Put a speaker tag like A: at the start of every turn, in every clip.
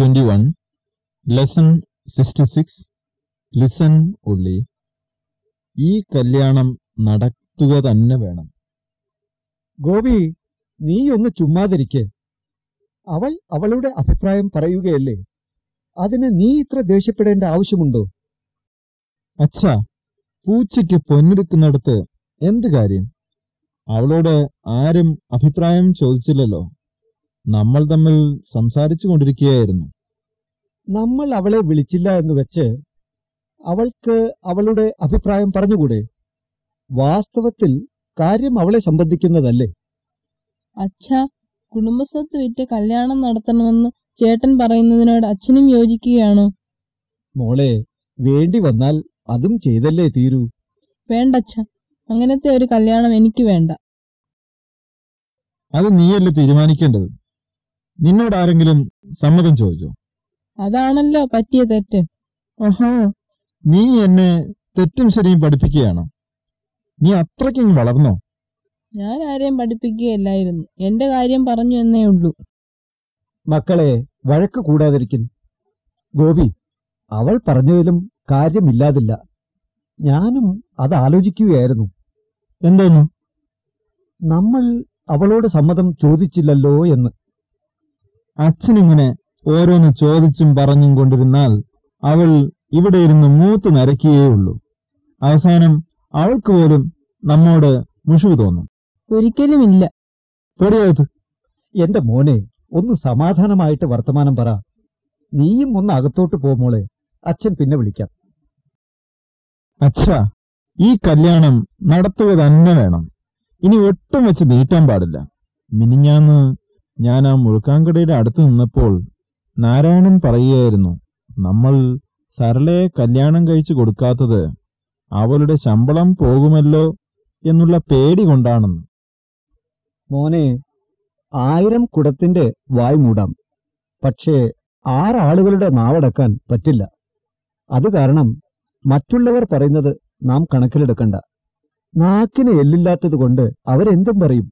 A: Unit twenty one lesson sixty six listen ഉള്ളി ഈ കല്യാണം നടത്തുക തന്നെ വേണം.
B: ഗോപി നീയൊന്ന് ചുമ്മാതിരിക്കെ. അവൾ അവളുടെ അഭിപ്രായം പറയുകയല്ലേ? അതിന് നീ ഇത്ര ദേഷ്യപ്പെടേണ്ട ആവശ്യമുണ്ടോ?
A: അച്ഛ പൂച്ചയ്ക്ക് പൊന്നെടുക്കുന്നിടത്ത് എന്ത് കാര്യം? അവളോട് ആരും അഭിപ്രായം ചോദിച്ചില്ലല്ലോ. നമ്മൾ തമ്മിൽ സംസാരിച്ചു കൊണ്ടിരിക്കുകയായിരുന്നു
B: നമ്മൾ അവളെ വിളിച്ചില്ല എന്ന് വെച്ച് അവൾക്ക് അവളുടെ അഭിപ്രായം പറഞ്ഞുകൂടെ? വാസ്തവത്തിൽ കാര്യം അവളെ സംബന്ധിക്കുന്നതല്ലേ?
C: അച്ഛ കുടുംബസ്വത്ത് വിറ്റ് കല്യാണം നടത്തണമെന്ന് ചേട്ടൻ പറയുന്നതിനോട് അച്ഛനും യോജിക്കുകയാണോ?
B: മോളെ വേണ്ടി വന്നാൽ അതും ചെയ്തല്ലേ തീരൂ.
C: വേണ്ടച്ഛ അങ്ങനത്തെ ഒരു കല്യാണം എനിക്ക് വേണ്ട.
A: അത് നീയല്ലേ തീരുമാനിക്കേണ്ടത്? നിന്നോട് ആരെങ്കിലും സമ്മതം ചോദിച്ചോ?
C: അതാണല്ലോ പറ്റിയ തെറ്റ്.
A: ഓഹോ നീ എന്നെ തെറ്റും ശരിയും പഠിപ്പിക്കുകയാണോ? നീ അത്രയ്ക്കും വളർന്നോ?
C: ഞാൻ ആരെയും പഠിപ്പിക്കുകയല്ലായിരുന്നു. എന്റെ കാര്യം പറഞ്ഞു എന്നേ ഉള്ളൂ.
B: മക്കളെ വഴക്ക് കൂടാതിരിക്കും ഗോപി അവൾ പറഞ്ഞതിലും കാര്യമില്ലാതില്ല. ഞാനും അത് ആലോചിക്കുകയായിരുന്നു.
A: എന്തോന്നു?
B: നമ്മൾ അവളോട് സമ്മതം ചോദിച്ചില്ലല്ലോ എന്ന്.
A: അച്ഛനിങ്ങനെ ഓരോന്ന് ചോദിച്ചും പറഞ്ഞും കൊണ്ടിരുന്നാൽ അവൾ ഇവിടെ ഇരുന്ന് മൂത്ത് നരയ്ക്കുകയുള്ളൂ അവസാനം അവൾക്ക് പോലും നമ്മോട് മുഷിവ് തോന്നും.
C: ഒരിക്കലുമില്ല.
A: പെടിയത്
B: എന്റെ മോനെ ഒന്ന് സമാധാനമായിട്ട് വർത്തമാനം പറ. നീയും ഒന്ന് അകത്തോട്ട് പോ മോളെ. അച്ഛൻ പിന്നെ വിളിക്കാം.
A: അച്ഛ ഈ കല്യാണം നടത്തുക തന്നെ വേണം. ഇനി ഒട്ടും വെച്ച് നീട്ടാൻ പാടില്ല. മിനിഞ്ഞാന്ന് ഞാൻ ആ മുഴുക്കാങ്കടയുടെ അടുത്ത് നിന്നപ്പോൾ നാരായണൻ പറയുകയായിരുന്നു നമ്മൾ സരളയെ കല്യാണം കഴിച്ചു കൊടുക്കാത്തത് അവളുടെ ശമ്പളം പോകുമല്ലോ എന്നുള്ള പേടി കൊണ്ടാണെന്ന്.
B: മോനെ ആയിരം കുടത്തിന്റെ വായ് മൂടാം പക്ഷേ ആറാളുകളുടെ നാവടക്കാൻ പറ്റില്ല. അത് കാരണം മറ്റുള്ളവർ പറയുന്നത് നാം കണക്കിലെടുക്കണ്ട. നാക്കിന് എല്ലില്ലാത്തത് കൊണ്ട് അവരെന്തും പറയും.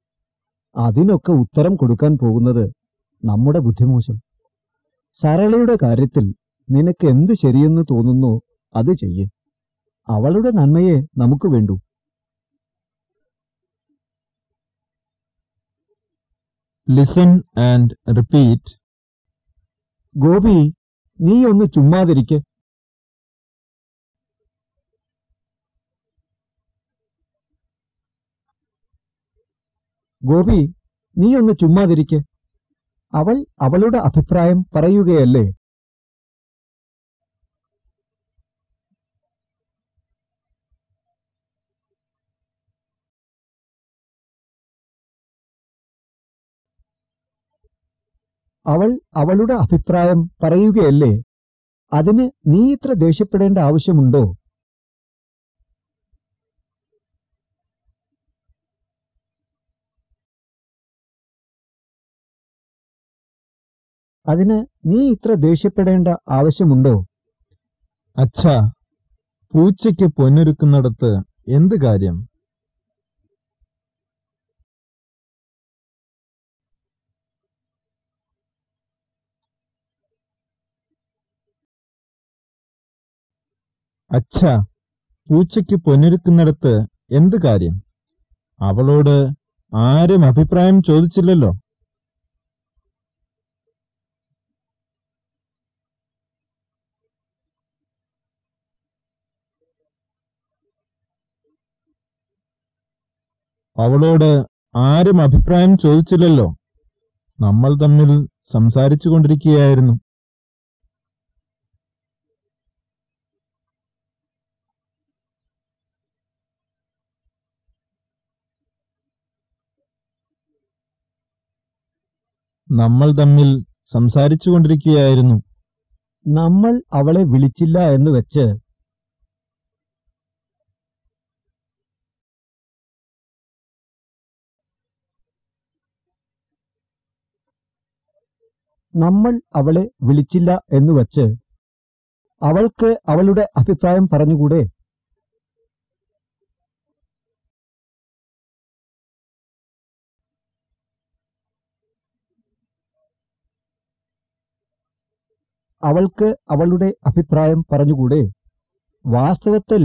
B: അതിനൊക്കെ ഉത്തരം കൊടുക്കാൻ പോകുന്നത് നമ്മുടെ ബുദ്ധിമോശം. സരളയുടെ കാര്യത്തിൽ നിനക്ക് എന്ത് ശരിയെന്ന് തോന്നുന്നു അത് ചെയ്യ്. അവളുടെ നന്മയെ നമുക്ക് വേണ്ടൂ.
A: ലിസൺ ആൻഡ് റിപ്പീറ്റ്
B: ഗോപി നീ ഒന്ന് ചുമ്മാതിരിക്കെ. ഗോപി നീ ഒന്ന് ചുമ്മാതിരിക്കെ. അവൾ അവളുടെ അഭിപ്രായം പറയുകയല്ലേ? അവൾ അവളുടെ അഭിപ്രായം പറയുകയല്ലേ? അതിന് നീ ഇത്ര ദേഷ്യപ്പെടേണ്ട ആവശ്യമുണ്ടോ? അതിന് നീ ഇത്ര ദേഷ്യപ്പെടേണ്ട ആവശ്യമുണ്ടോ?
A: അച്ഛ പൂച്ചയ്ക്ക് പൊന്നൊരുക്കുന്നിടത്ത് എന്ത് കാര്യം? അച്ഛ പൂച്ചയ്ക്ക് പൊന്നൊരുക്കുന്നിടത്ത് എന്ത് കാര്യം? അവളോട് ആരും അഭിപ്രായം ചോദിച്ചില്ലല്ലോ. അവളോട് ആരും അഭിപ്രായം ചോദിച്ചില്ലല്ലോ. നമ്മൾ തമ്മിൽ സംസാരിച്ചു കൊണ്ടിരിക്കുകയായിരുന്നു. നമ്മൾ തമ്മിൽ സംസാരിച്ചു കൊണ്ടിരിക്കുകയായിരുന്നു.
B: നമ്മൾ അവളെ വിളിച്ചില്ല എന്ന് വെച്ച് നമ്മൾ അവളെ വിളിച്ചില്ല എന്ന് വച്ച് അവൾക്ക് അവളുടെ അഭിപ്രായം പറഞ്ഞുകൂടെ? അവൾക്ക് അവളുടെ അഭിപ്രായം പറഞ്ഞുകൂടെ? വാസ്തവത്തിൽ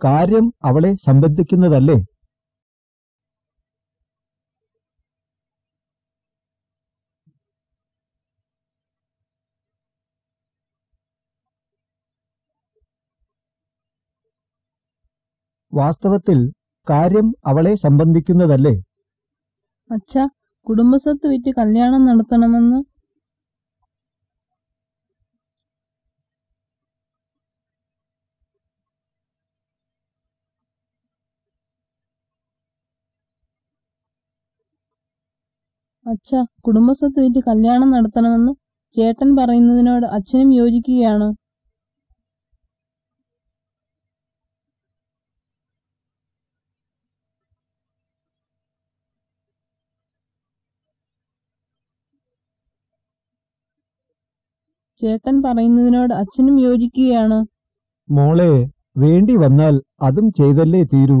B: കാര്യം അവളെ സംബന്ധിക്കുന്നതല്ലേ? വാസ്തവത്തിൽ കാര്യം അവളെ സംബന്ധിക്കുന്നതല്ലേ?
C: അച്ഛാ കുടുംബസ്വത്ത് വിറ്റ് കല്യാണം നടത്തണമെന്ന്? അച്ഛാ കുടുംബസ്വത്ത് വിറ്റ് കല്യാണം നടത്തണമെന്ന് ചേട്ടൻ പറയുന്നതിനോട് അച്ഛനും യോജിക്കുകയാണോ? ചേട്ടൻ പറയുന്നതിനോട് അച്ഛനും യോജിക്കുകയാണ്.
B: മോളെ വേണ്ടി വന്നാൽ അതും ചെയ്തല്ലേ തീരൂ.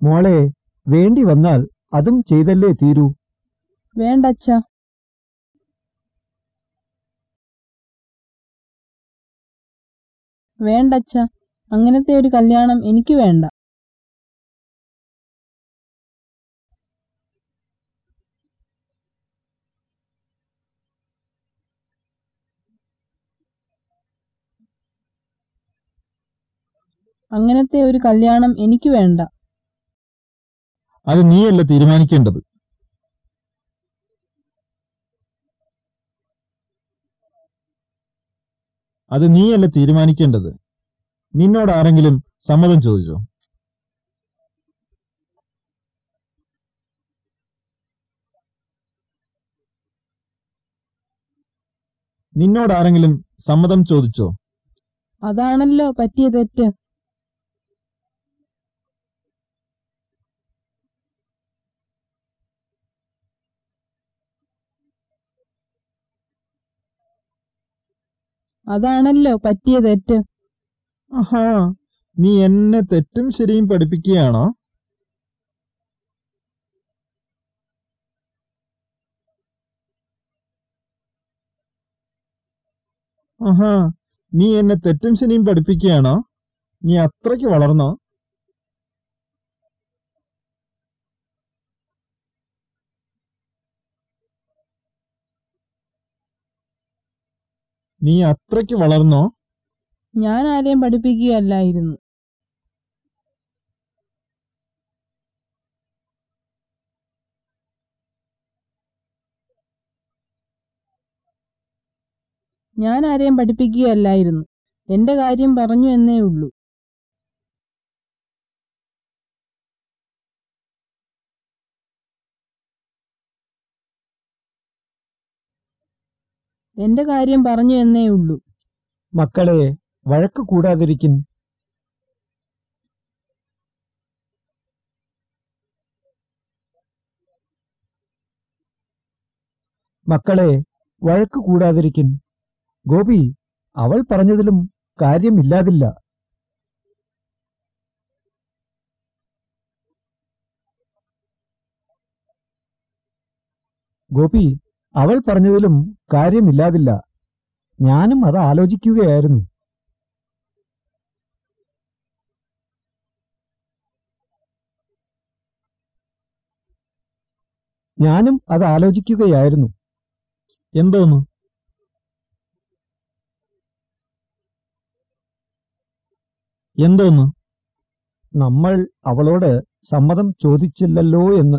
B: മോളെ വേണ്ടി വന്നാൽ അതും ചെയ്തല്ലേ തീരൂ.
C: വേണ്ട അച്ഛാ. വേണ്ട അച്ഛാ. അങ്ങനത്തെ ഒരു കല്യാണം എനിക്ക് വേണ്ട. അങ്ങനത്തെ ഒരു കല്യാണം എനിക്ക് വേണ്ട.
A: അത് നീയല്ല തീരുമാനിക്കേണ്ടത്. അത് നീയല്ല തീരുമാനിക്കേണ്ടത്. നിന്നോട് ആരെങ്കിലും സമ്മതം ചോദിച്ചോ? നിന്നോട് ആരെങ്കിലും സമ്മതം ചോദിച്ചോ?
C: അതാണല്ലോ പറ്റിയ തെറ്റ്. അതാണല്ലോ പറ്റിയ തെറ്റ്.
A: ആഹാ നീ എന്നെ തെറ്റും ശരിയും പഠിപ്പിക്കുകയാണോ? ആഹാ നീ എന്നെ തെറ്റും ശരിയും പഠിപ്പിക്കുകയാണോ? നീ അത്രയ്ക്ക് വളർന്നോ? നീ അത്രയ്ക്ക് വളർന്നോ?
C: ഞാൻ ആരെയും പഠിപ്പിക്കുകയല്ലായിരുന്നു. ഞാൻ ആരെയും പഠിപ്പിക്കുകയല്ലായിരുന്നു. എന്റെ കാര്യം പറഞ്ഞു എന്നേ ഉള്ളൂ. എന്റെ കാര്യം പറഞ്ഞു എന്നേ ഉള്ളൂ.
B: മക്കളെ വഴക്ക് കൂടാതിരിക്കും മക്കളെ വഴക്ക് കൂടാതിരിക്കും ഗോപി അവൾ പറഞ്ഞതിലും കാര്യമില്ലാതില്ല. ഗോപി അവൾ പറഞ്ഞതിലും കാര്യമില്ലാതില്ല. ഞാനും അത് ആലോചിക്കുകയായിരുന്നു. ഞാനും അത് ആലോചിക്കുകയായിരുന്നു.
A: എന്തോന്ന്? എന്തോന്ന്?
B: നമ്മൾ അവളോട് സമ്മതം ചോദിച്ചില്ലല്ലോ എന്ന്.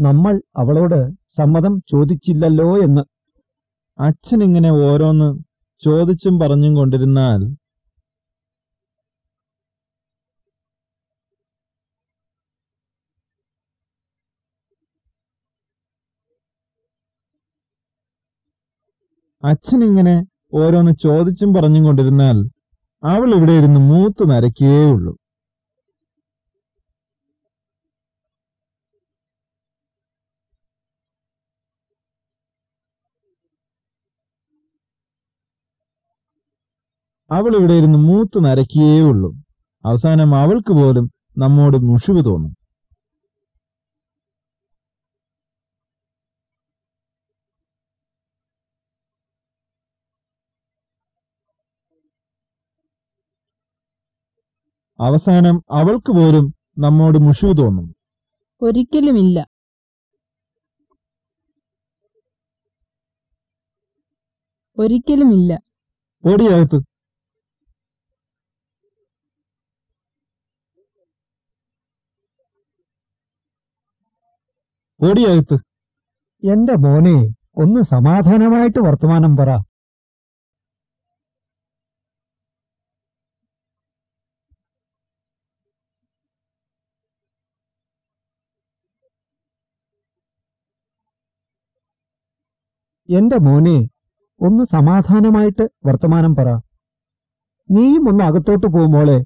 B: നമ്മൾ അവളോട് സമ്മതം ചോദിച്ചില്ലല്ലോ എന്ന്.
A: അച്ഛൻ ഇങ്ങനെ ഓരോന്ന് ചോദിച്ചും പറഞ്ഞും കൊണ്ടിരുന്നാൽ അച്ഛൻ ഇങ്ങനെ ഓരോന്ന് ചോദിച്ചും പറഞ്ഞും കൊണ്ടിരുന്നാൽ അവൾ ഇവിടെ ഇരുന്ന് മൂത്ത് നരയ്ക്കുകയുള്ളൂ അവൾ ഇവിടെ ഇരുന്ന് മൂത്ത് നരക്കിയേ ഉള്ളൂ അവസാനം അവൾക്ക് പോലും നമ്മോട് മുഷിവ് തോന്നും. അവസാനം അവൾക്ക് പോലും നമ്മോട് മുഷിവ് തോന്നും.
C: ഒരിക്കലുമില്ല. ഒരിക്കലുമില്ല.
A: ഓടിയകത്ത് ഓടിയകത്ത്
B: എന്റെ മോനെ ഒന്ന് സമാധാനമായിട്ട് വർത്തമാനം പറ. എന്റെ മോനെ ഒന്ന് സമാധാനമായിട്ട് വർത്തമാനം പറ. നീയും ഒന്ന് അകത്തോട്ട് പോകുമോളെ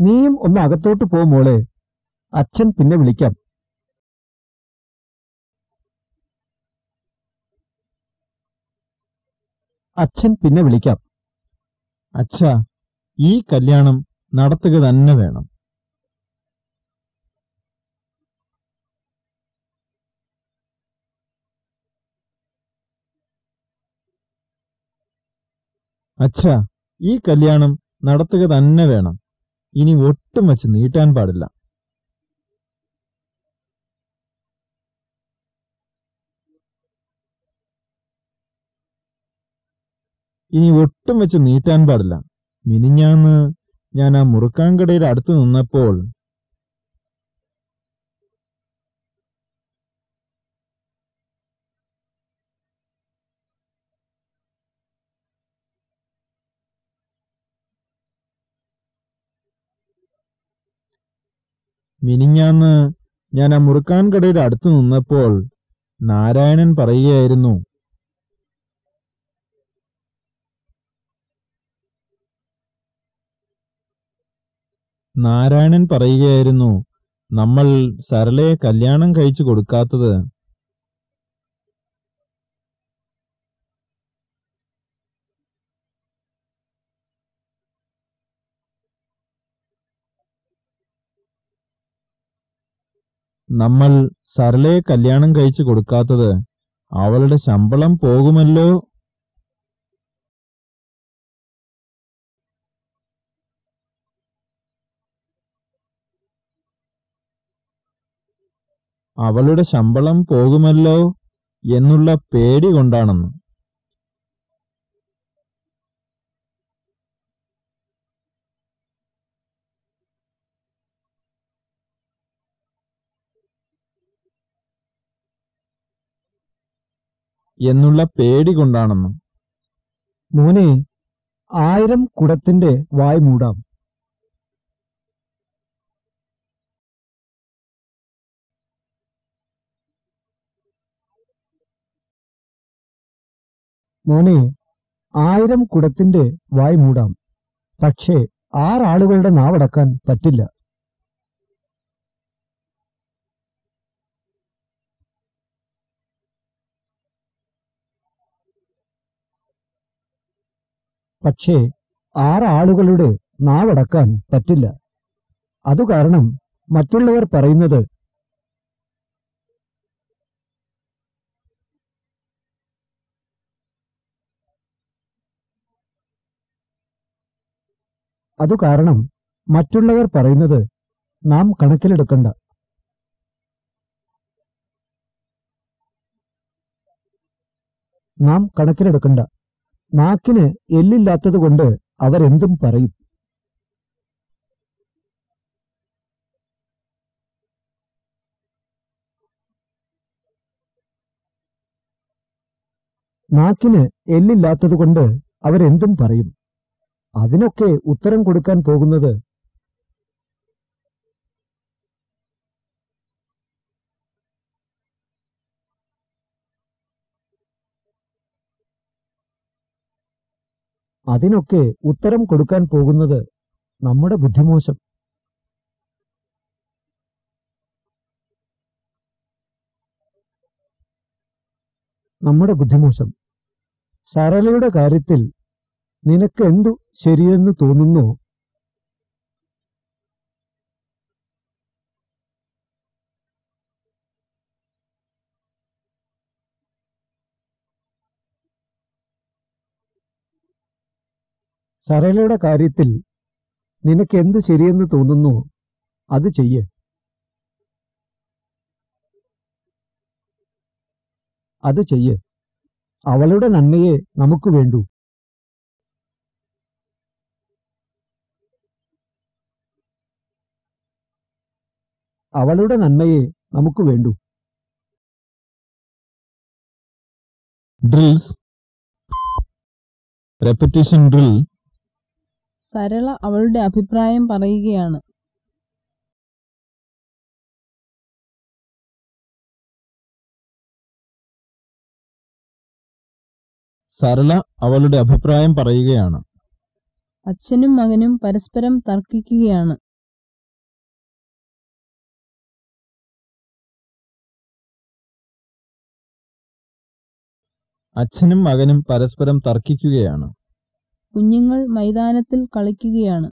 B: നീയും ഒന്ന് അകത്തോട്ട് പോ മോളെ. അച്ഛൻ പിന്നെ വിളിക്കാം. അച്ഛൻ പിന്നെ വിളിക്കാം.
A: അച്ഛ ഈ കല്യാണം നടത്തുക തന്നെ വേണം. അച്ഛ ഈ കല്യാണം നടത്തുക തന്നെ വേണം. ഇനി ഒട്ടും വെച്ച് നീട്ടാൻ പാടില്ല. ഇനി ഒട്ടും വെച്ച് നീട്ടാൻ പാടില്ല. മിനിഞ്ഞാന്ന് ഞാൻ ആ മുറുക്കാൻകടയുടെ അടുത്ത് നിന്നപ്പോൾ മിനിഞ്ഞാന്ന് ഞാൻ ആ മുറുക്കാൻ കടയുടെ അടുത്ത് നിന്നപ്പോൾ നാരായണൻ പറയുകയായിരുന്നു നാരായണൻ പറയുകയായിരുന്നു നമ്മൾ സരളയെ കല്യാണം കഴിച്ചു കൊടുക്കാത്തത് നമ്മൾ സരളയെ കല്യാണം കഴിച്ചു കൊടുക്കാത്തത് അവളുടെ ശമ്പളം പോകുമല്ലോ? അവളുടെ ശമ്പളം പോകുമല്ലോ എന്നുള്ള പേടി കൊണ്ടാണെന്ന്. എന്നുള്ള പേടി കൊണ്ടാണെന്നും.
B: മോനെ ആയിരം കുടത്തിന്റെ വായ് മൂടാം. മോനെ ആയിരം കുടത്തിന്റെ വായ് മൂടാം. പക്ഷേ ആറാളുകളുടെ നാവടക്കാൻ പറ്റില്ല. പക്ഷേ ആറാളുകളുടെ നാവടക്കാൻ പറ്റില്ല. അതുകാരണം മറ്റുള്ളവർ പറയുന്നത് അതുകാരണം മറ്റുള്ളവർ പറയുന്നത് നാം കണക്കിലെടുക്കണ്ട. നാം കണക്കിലെടുക്കണ്ട. നാക്കിന് എല്ലില്ലാത്തതുകൊണ്ട് അവരെന്തും പറയും. നാക്കിന് എല്ലില്ലാത്തതുകൊണ്ട് അവരെന്തും പറയും. അതിനൊക്കെ ഉത്തരം കൊടുക്കാൻ പോകുന്നത് അതിനൊക്കെ ഉത്തരം കൊടുക്കാൻ പോകുന്നത് നമ്മുടെ ബുദ്ധിമോശം. നമ്മുടെ ബുദ്ധിമോശം. സരളയുടെ കാര്യത്തിൽ നിനക്ക് എന്തു ശരിയെന്ന് തോന്നുന്നു? സരളയുടെ കാര്യത്തിൽ നിനക്ക് എന്ത് ശരിയെന്ന് തോന്നുന്നു അത് ചെയ്യേ. അത് ചെയ്യേ. അവളുടെ നന്മയെ നമുക്ക് വേണ്ടു. അവളുടെ നന്മയെ നമുക്ക് വേണ്ടു.
A: ഡ്രിൽസ്. Repetition drill.
C: സരള അവളുടെ അഭിപ്രായം പറയുകയാണ്.
A: സരള അവളുടെ അഭിപ്രായം പറയുകയാണ്.
C: അച്ഛനും മകനും പരസ്പരം തർക്കിക്കുകയാണ്.
A: അച്ഛനും മകനും പരസ്പരം തർക്കിക്കുകയാണ്.
C: കുഞ്ഞുങ്ങൾ മൈതാനത്തിൽ കളിക്കുകയാണ്.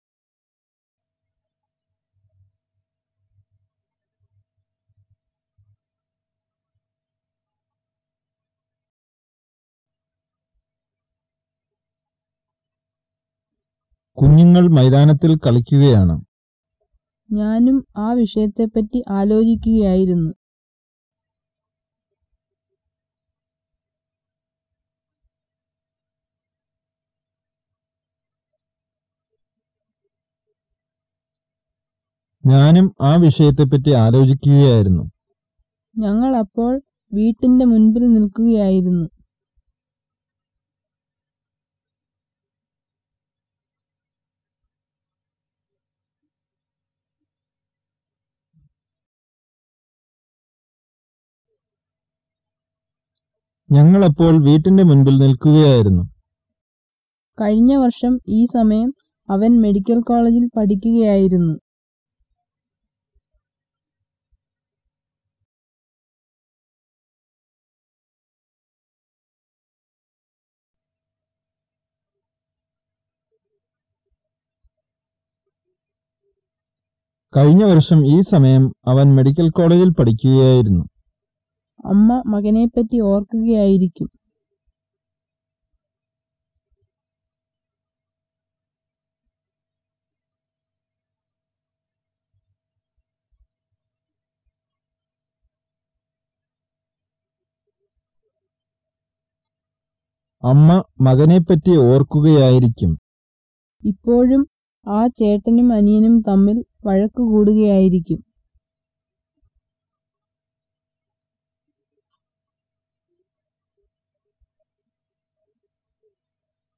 A: കുഞ്ഞുങ്ങൾ മൈതാനത്തിൽ കളിക്കുകയാണ്.
C: ഞാനും ആ വിഷയത്തെപ്പറ്റി ആലോചിക്കുകയായിരുന്നു.
A: ഞാനും ആ വിഷയത്തെപ്പറ്റി ആലോചിക്കുകയായിരുന്നു.
C: ഞങ്ങൾ അപ്പോൾ വീട്ടിന്റെ മുൻപിൽ നിൽക്കുകയായിരുന്നു.
A: ഞങ്ങളപ്പോൾ വീട്ടിന്റെ മുൻപിൽ നിൽക്കുകയായിരുന്നു.
C: കഴിഞ്ഞ വർഷം ഈ സമയം അവൻ മെഡിക്കൽ കോളേജിൽ പഠിക്കുകയായിരുന്നു.
A: കഴിഞ്ഞ വർഷം ഈ സമയം അവൻ മെഡിക്കൽ കോളേജിൽ പഠിക്കുകയായിരുന്നു.
C: അമ്മ മകനെപ്പറ്റി ഓർക്കുകയായിരിക്കും.
A: അമ്മ മകനെപ്പറ്റി ഓർക്കുകയായിരിക്കും.
C: ഇപ്പോഴും ആ ചേട്ടനും അനിയനും തമ്മിൽ വഴക്കു കൂടുകയായിരിക്കും.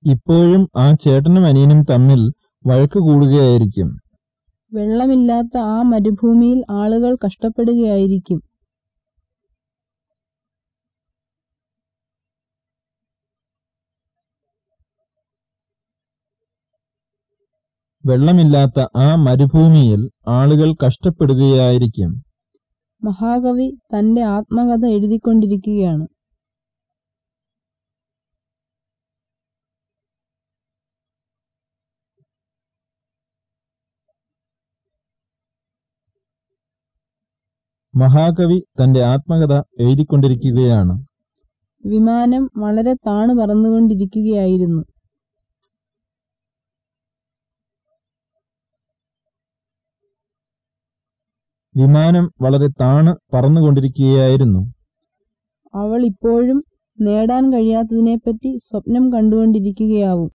A: ഇപ്പോഴും ആ ചേട്ടനും അനിയനും തമ്മിൽ വഴക്ക് കൂടുകയായിരിക്കും.
C: വെള്ളമില്ലാത്ത ആ മരുഭൂമിയിൽ ആളുകൾ കഷ്ടപ്പെടുകയായിരിക്കും.
A: വെള്ളമില്ലാത്ത ആ മരുഭൂമിയിൽ ആളുകൾ കഷ്ടപ്പെടുകയായിരിക്കും.
C: മഹാകവി തന്റെ ആത്മകഥ എഴുതിക്കൊണ്ടിരിക്കുകയാണ്.
A: മഹാകവി തന്റെ ആത്മകഥ എഴുതിക്കൊണ്ടിരിക്കുകയാണ്.
C: വിമാനം വളരെ താണു പറന്നുകൊണ്ടിരിക്കുകയായിരുന്നു.
A: വിമാനം വളരെ താണ് പറന്നുകൊണ്ടിരിക്കുകയായിരുന്നു.
C: അവൾ ഇപ്പോഴും നേടാൻ കഴിയാത്തതിനെപ്പറ്റി സ്വപ്നം കണ്ടുകൊണ്ടിരിക്കുകയാവും.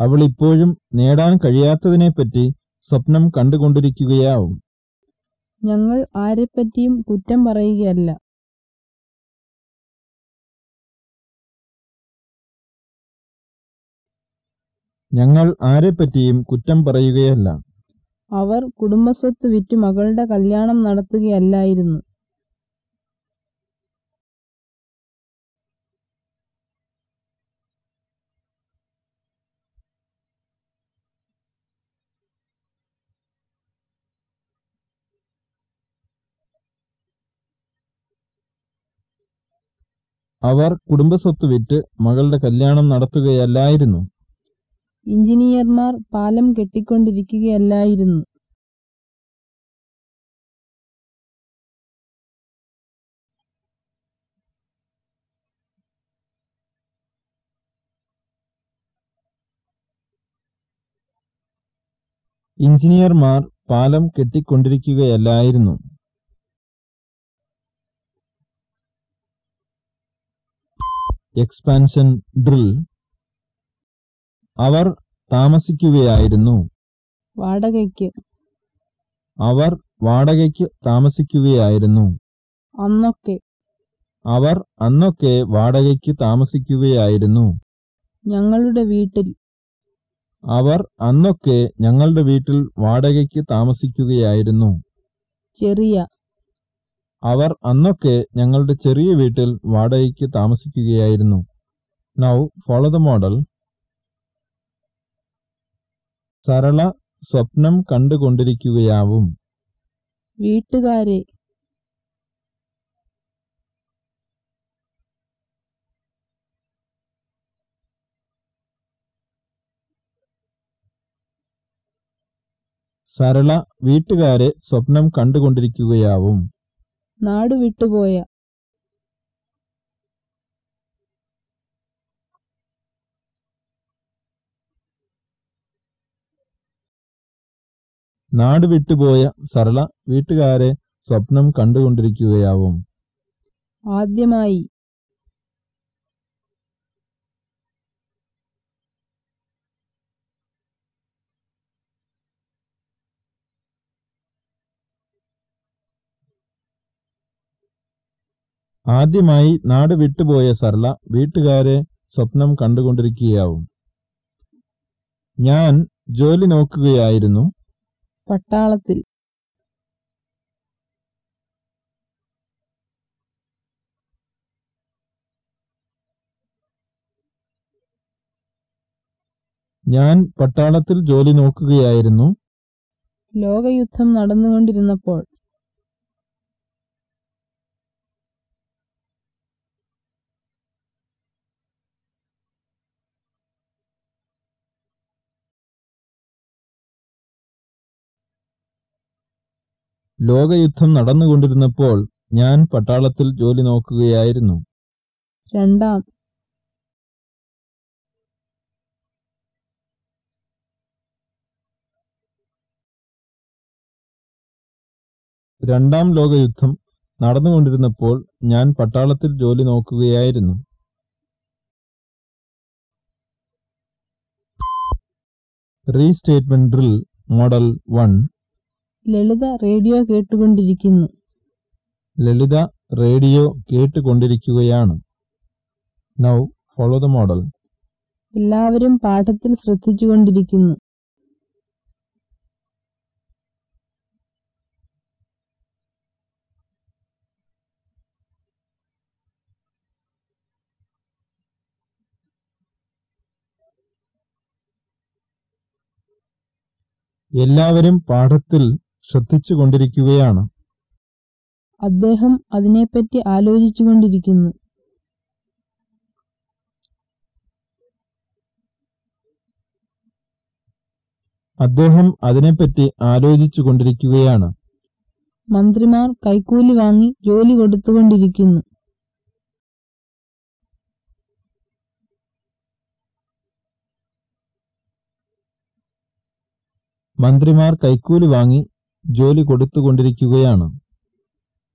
A: അവൾ ഇപ്പോഴും നേടാൻ കഴിയാത്തതിനെപ്പറ്റി സ്വപ്നം കണ്ടുകൊണ്ടിരിക്കുകയാവും.
C: ഞങ്ങൾ ആരെപ്പറ്റിയും കുറ്റം പറയുകയല്ല.
A: ഞങ്ങൾ ആരെപ്പറ്റിയും കുറ്റം പറയുകയല്ല.
C: അവർ കുടുംബസ്വത്ത് വിറ്റ് മകളുടെ കല്യാണം നടത്തുകയല്ലായിരുന്നു.
A: അവർ കുടുംബസ്വത്ത് വിറ്റ് മകളുടെ കല്യാണം നടത്തുകയല്ലായിരുന്നു.
C: എഞ്ചിനീയർമാർ പാലം കെട്ടിക്കൊണ്ടിരിക്കുകയല്ലായിരുന്നു.
A: എഞ്ചിനീയർമാർ പാലം കെട്ടിക്കൊണ്ടിരിക്കുകയല്ലായിരുന്നു. എക്സ്പാൻഷൻ ഡ്രിൽ അവർ താമസിക്കുകയായിരുന്നു.
C: വാടകയ്ക്ക്.
A: അവർ വാടകയ്ക്ക് താമസിക്കുകയായിരുന്നു.
C: അന്നൊക്കെ.
A: അവർ അന്നൊക്കെ വാടകയ്ക്ക് താമസിക്കുകയായിരുന്നു.
C: ഞങ്ങളുടെ വീട്ടിൽ.
A: അവർ അന്നൊക്കെ ഞങ്ങളുടെ വീട്ടിൽ വാടകയ്ക്ക് താമസിക്കുകയായിരുന്നു.
C: ചെറിയ.
A: അവർ അന്നൊക്കെ ഞങ്ങളുടെ ചെറിയ വീട്ടിൽ വാടകയ്ക്ക് താമസിക്കുകയായിരുന്നു. Now follow the model Sarala സ്വപ്നം കണ്ടുകൊണ്ടിരിക്കുകയാവും.
C: വീട്ടുകാരെ.
A: സരള വീട്ടുകാരെ സ്വപ്നം കണ്ടുകൊണ്ടിരിക്കുകയാവും.
C: നാടു
A: നാട് വിട്ടുപോയ സരള വീട്ടുകാരെ സ്വപ്നം കണ്ടുകൊണ്ടിരിക്കുകയാവും.
C: ആദ്യമായി
A: ആദ്യമായി നാട് വിട്ടുപോയ സരള വീട്ടുകാരെ സ്വപ്നം കണ്ടുകൊണ്ടിരിക്കുകയാവും. ഞാൻ ജോലി നോക്കുകയായിരുന്നു.
C: പട്ടാളത്തിൽ.
A: ഞാൻ പട്ടാളത്തിൽ ജോലി നോക്കുകയായിരുന്നു.
C: ലോകയുദ്ധം നടന്നുകൊണ്ടിരുന്നപ്പോൾ
A: ലോകയുദ്ധം നടന്നുകൊണ്ടിരുന്നപ്പോൾ ഞാൻ പട്ടാളത്തിൽ ജോലി നോക്കുകയായിരുന്നു.
C: രണ്ടാം.
A: രണ്ടാം ലോകയുദ്ധം നടന്നുകൊണ്ടിരുന്നപ്പോൾ ഞാൻ പട്ടാളത്തിൽ ജോലി നോക്കുകയായിരുന്നു. Restatement drill model one
C: Lalitha radio കേട്ടുകൊണ്ടിരിക്കുന്നു.
A: ലളിത റേഡിയോ കേട്ടുകൊണ്ടിരിക്കുകയാണ്. നൗ ഫോളോ ദ മോഡൽ
C: എല്ലാവരും പാഠത്തിൽ ശ്രദ്ധിച്ചുകൊണ്ടിരിക്കുന്നു.
A: എല്ലാവരും പാഠത്തിൽ ശ്രദ്ധിച്ചുകൊണ്ടിരിക്കുകയാണ്.
C: അദ്ദേഹം അതിനെപ്പറ്റി ആലോചിച്ചുകൊണ്ടിരിക്കുന്നു.
A: അദ്ദേഹം അതിനെപ്പറ്റി ആലോചിച്ചുകൊണ്ടിരിക്കുകയാണ്.
C: മന്ത്രിമാർ കൈക്കൂലി വാങ്ങി ജോലി കൊടുത്തുകൊണ്ടിരിക്കുന്നു.
A: മന്ത്രിമാർ കൈക്കൂലി വാങ്ങി ജോലി കൊടുത്തുകൊണ്ടിരിക്കുകയാണ്.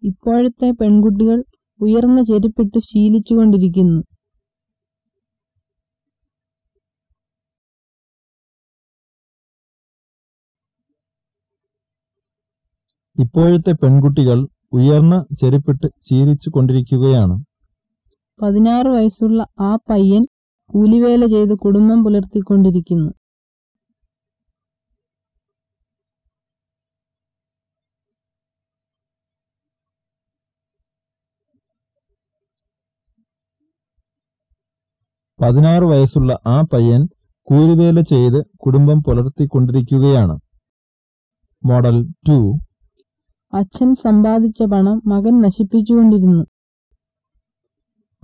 C: ഇപ്പോഴത്തെ പെൺകുട്ടികൾ ഉയർന്ന ചെരുപ്പിട്ട് ശീലിച്ചുകൊണ്ടിരിക്കുന്നു.
A: ഇപ്പോഴത്തെ പെൺകുട്ടികൾ ഉയർന്ന ചെരുപ്പിട്ട് ശീലിച്ചു കൊണ്ടിരിക്കുകയാണ്
C: പതിനാറ് വയസ്സുള്ള ആ പയ്യൻ കൂലിവേല ചെയ്ത് കുടുംബം പുലർത്തിക്കൊണ്ടിരിക്കുന്നു.
A: പതിനാറ് വയസ്സുള്ള ആ പയ്യൻ കൂലിവേല ചെയ്ത് കുടുംബം പുലർത്തിക്കൊണ്ടിരിക്കുകയാണ്. Model to.
C: അച്ഛൻ സമ്പാദിച്ച പണം മകൻ നശിപ്പിച്ചുകൊണ്ടിരുന്നു.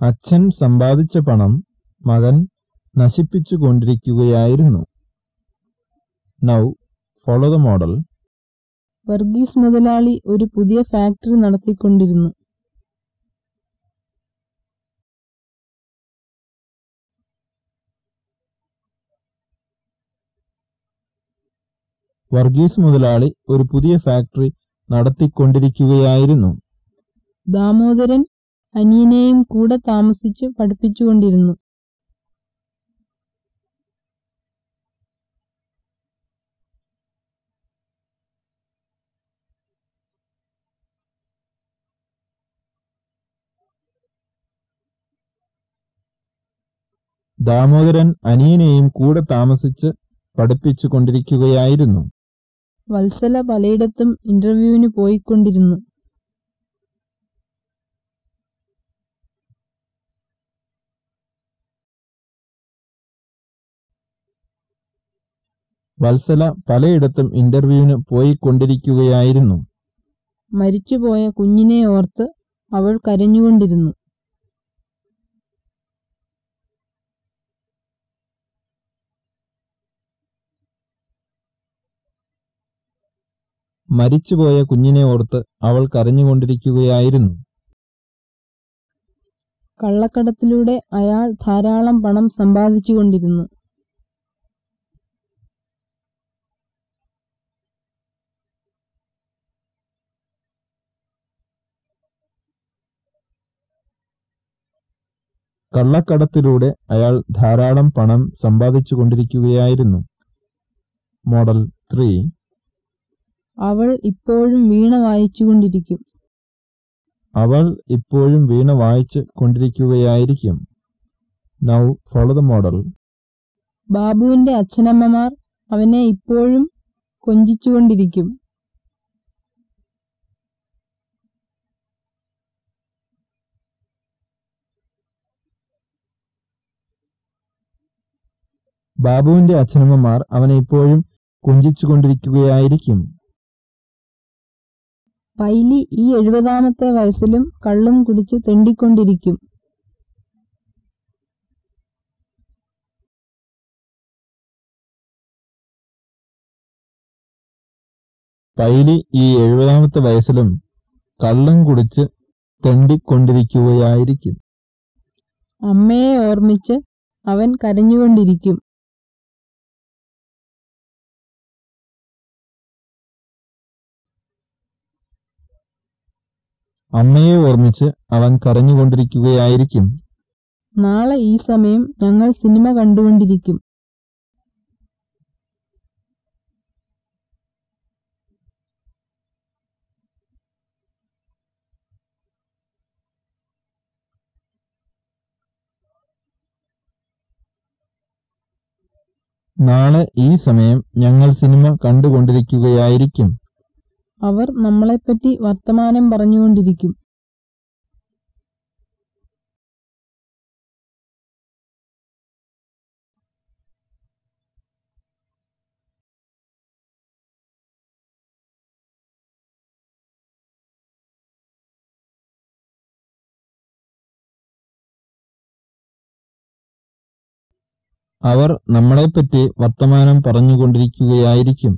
A: അച്ഛൻ സമ്പാദിച്ച പണം മകൻ നശിപ്പിച്ചുകൊണ്ടിരിക്കുകയായിരുന്നു. Now follow the model
C: Varghese മുതലാളി ഒരു പുതിയ ഫാക്ടറി നടത്തിക്കൊണ്ടിരുന്നു.
A: വർഗീസ് മുതലാളി ഒരു പുതിയ ഫാക്ടറി നടത്തിക്കൊണ്ടിരിക്കുകയായിരുന്നു.
C: ദാമോദരൻ അനിയനെയും കൂടെ താമസിച്ച് പഠിപ്പിച്ചുകൊണ്ടിരുന്നു.
A: ദാമോദരൻ അനിയനെയും കൂടെ താമസിച്ച് പഠിപ്പിച്ചു കൊണ്ടിരിക്കുകയായിരുന്നു
C: വത്സല പലയിടത്തും ഇന്റർവ്യൂവിന് പോയിക്കൊണ്ടിരുന്നു.
A: വത്സല പലയിടത്തും ഇന്റർവ്യൂവിന് പോയിക്കൊണ്ടിരിക്കുകയായിരുന്നു.
C: മരിച്ചുപോയ കുഞ്ഞിനെ ഓർത്ത് അവൾ കരഞ്ഞുകൊണ്ടിരുന്നു.
A: മരിച്ചുപോയ കുഞ്ഞിനെ ഓർത്ത് അവൾ കരഞ്ഞുകൊണ്ടിരിക്കുകയായിരുന്നു.
C: കള്ളക്കടത്തിലൂടെ അയാൾ ധാരാളം പണം സമ്പാദിച്ചുകൊണ്ടിരുന്നു.
A: കള്ളക്കടത്തിലൂടെ അയാൾ ധാരാളം പണം സമ്പാദിച്ചുകൊണ്ടിരിക്കുകയായിരുന്നു. Model three.
C: അവൾ ഇപ്പോഴും വീണ വായിച്ചുകൊണ്ടിരിക്കും.
A: അവൾ ഇപ്പോഴും വീണ വായിച്ച് കൊണ്ടിരിക്കുകയായിരിക്കും. നൗ ഫോളോ ദ മോഡൽ
C: ബാബുവിന്റെ അച്ഛനമ്മമാർ അവനെ ഇപ്പോഴും കൊഞ്ചിച്ചുകൊണ്ടിരിക്കും.
A: ബാബുവിന്റെ അച്ഛനമ്മമാർ അവനെ ഇപ്പോഴും കുഞ്ചിച്ചുകൊണ്ടിരിക്കുകയായിരിക്കും.
C: പൈലി ഈ എഴുപതാമത്തെ വയസ്സിലും കള്ളും കുടിച്ച് തെണ്ടിക്കൊണ്ടിരിക്കും.
A: പൈലി ഈ എഴുപതാമത്തെ വയസ്സിലും കള്ളം കുടിച്ച് തെണ്ടിക്കൊണ്ടിരിക്കുകയായിരിക്കും.
C: അമ്മയെ ഓർമ്മിച്ച് അവൻ കരഞ്ഞുകൊണ്ടിരിക്കും.
A: അമ്മയെ ഓർമ്മിച്ച് അവൻ കരഞ്ഞുകൊണ്ടിരിക്കുകയായിരിക്കും.
C: നാളെ ഈ സമയം ഞങ്ങൾ സിനിമ കണ്ടുകൊണ്ടിരിക്കും.
A: നാളെ ഈ സമയം ഞങ്ങൾ സിനിമ കണ്ടുകൊണ്ടിരിക്കുകയായിരിക്കും.
C: അവർ നമ്മളെപ്പറ്റി വർത്തമാനം പറഞ്ഞുകൊണ്ടിരിക്കും.
A: അവർ നമ്മളെപ്പറ്റി വർത്തമാനം പറഞ്ഞുകൊണ്ടിരിക്കുകയായിരിക്കും.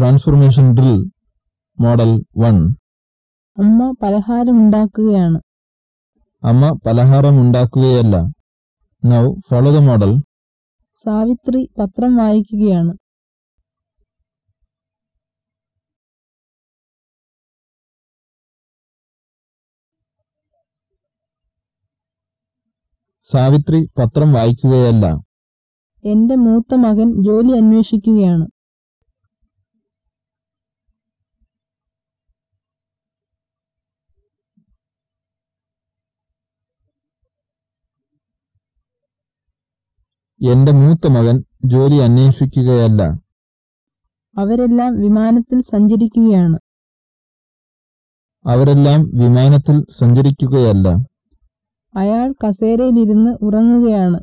A: ട്രാൻസ്ഫോർമേഷൻ ഡ്രിൽ മോഡൽ വൺ
C: അമ്മ പലഹാരം ഉണ്ടാക്കുകയാണ്
A: അമ്മ പലഹാരം ഉണ്ടാക്കുകയല്ല now follow the model
C: Savitri പത്രം വായിക്കുകയാണ്.
A: സാവിത്രി പത്രം വായിക്കുകയല്ല
C: എന്റെ മൂത്ത മകൻ ജോലി അന്വേഷിക്കുകയാണ്
A: എന്റെ മൂത്ത മകൻ ജോലി അന്വേഷിക്കുകയല്ല.
C: അവരെല്ലാം വിമാനത്തിൽ സഞ്ചരിക്കുകയാണ്.
A: അവരെല്ലാം വിമാനത്തിൽ സഞ്ചരിക്കുകയല്ല.
C: അയാൾ കസേരയിലിരുന്ന് ഉറങ്ങുകയാണ്.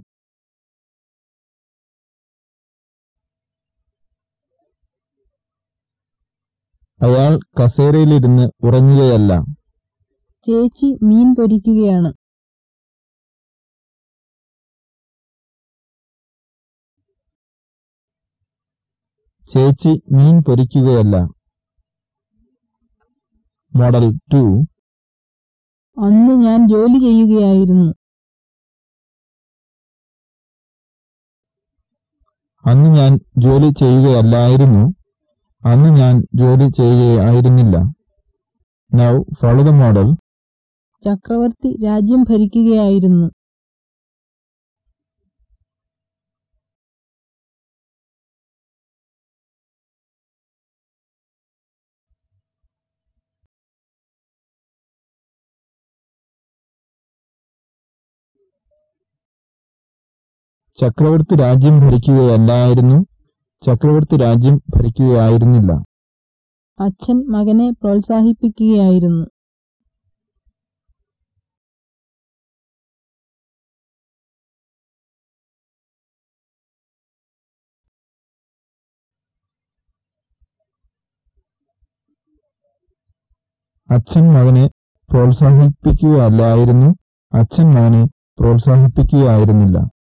A: അയാൾ കസേരയിലിരുന്ന് ഉറങ്ങുകയല്ല.
C: ചേച്ചി മീൻ പൊരിക്കുകയാണ്.
A: ചേച്ചി മീൻ പൊരിക്കുകയല്ല. Model to.
C: അന്ന് ഞാൻ ജോലി ചെയ്യുകയായിരുന്നു.
A: അന്ന് ഞാൻ ജോലി ചെയ്യുകയല്ലായിരുന്നു. അന്ന് ഞാൻ ജോലി ചെയ്യുകയായിരുന്നില്ല. നൗ ഫോളോ ദ മോഡൽ
C: ചക്രവർത്തി രാജ്യം ഭരിക്കുകയായിരുന്നു.
A: ചക്രവർത്തി രാജ്യം ഭരിക്കുകയല്ലായിരുന്നു. ചക്രവർത്തി രാജ്യം ഭരിക്കുകയായിരുന്നില്ല.
C: അച്ഛൻ മകനെ പ്രോത്സാഹിപ്പിക്കുകയായിരുന്നു.
A: അച്ഛൻ മകനെ പ്രോത്സാഹിപ്പിക്കുകയല്ലായിരുന്നു. അച്ഛൻ മകനെ പ്രോത്സാഹിപ്പിക്കുകയായിരുന്നില്ല.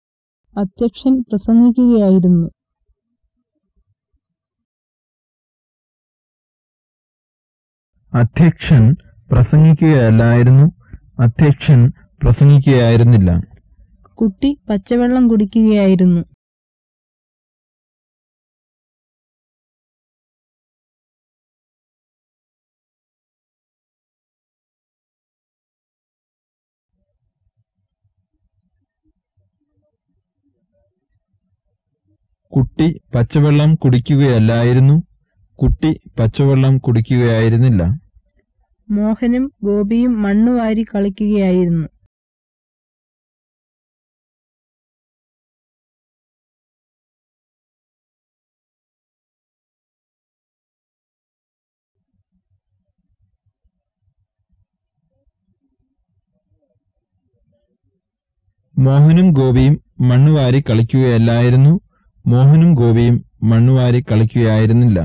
C: അധ്യക്ഷൻ പ്രസംഗിക്കുകയായിരുന്നു.
A: അധ്യക്ഷൻ പ്രസംഗിക്കുകയല്ലായിരുന്നു. അധ്യക്ഷൻ പ്രസംഗിക്കുകയായിരുന്നില്ല.
C: കുട്ടി പച്ചവെള്ളം കുടിക്കുകയായിരുന്നു.
A: കുട്ടി പച്ചവെള്ളം കുടിക്കുകയല്ലായിരുന്നു. കുട്ടി പച്ചവെള്ളം കുടിക്കുകയായിരുന്നില്ല.
C: മോഹനും ഗോപിയും മണ്ണുവാരി കളിക്കുകയായിരുന്നു.
A: മോഹനും ഗോപിയും മണ്ണുവാരി കളിക്കുകയല്ലായിരുന്നു. മോഹനും ഗോപിയും മണ്ണുവാരി കളിക്കുകയായിരുന്നില്ല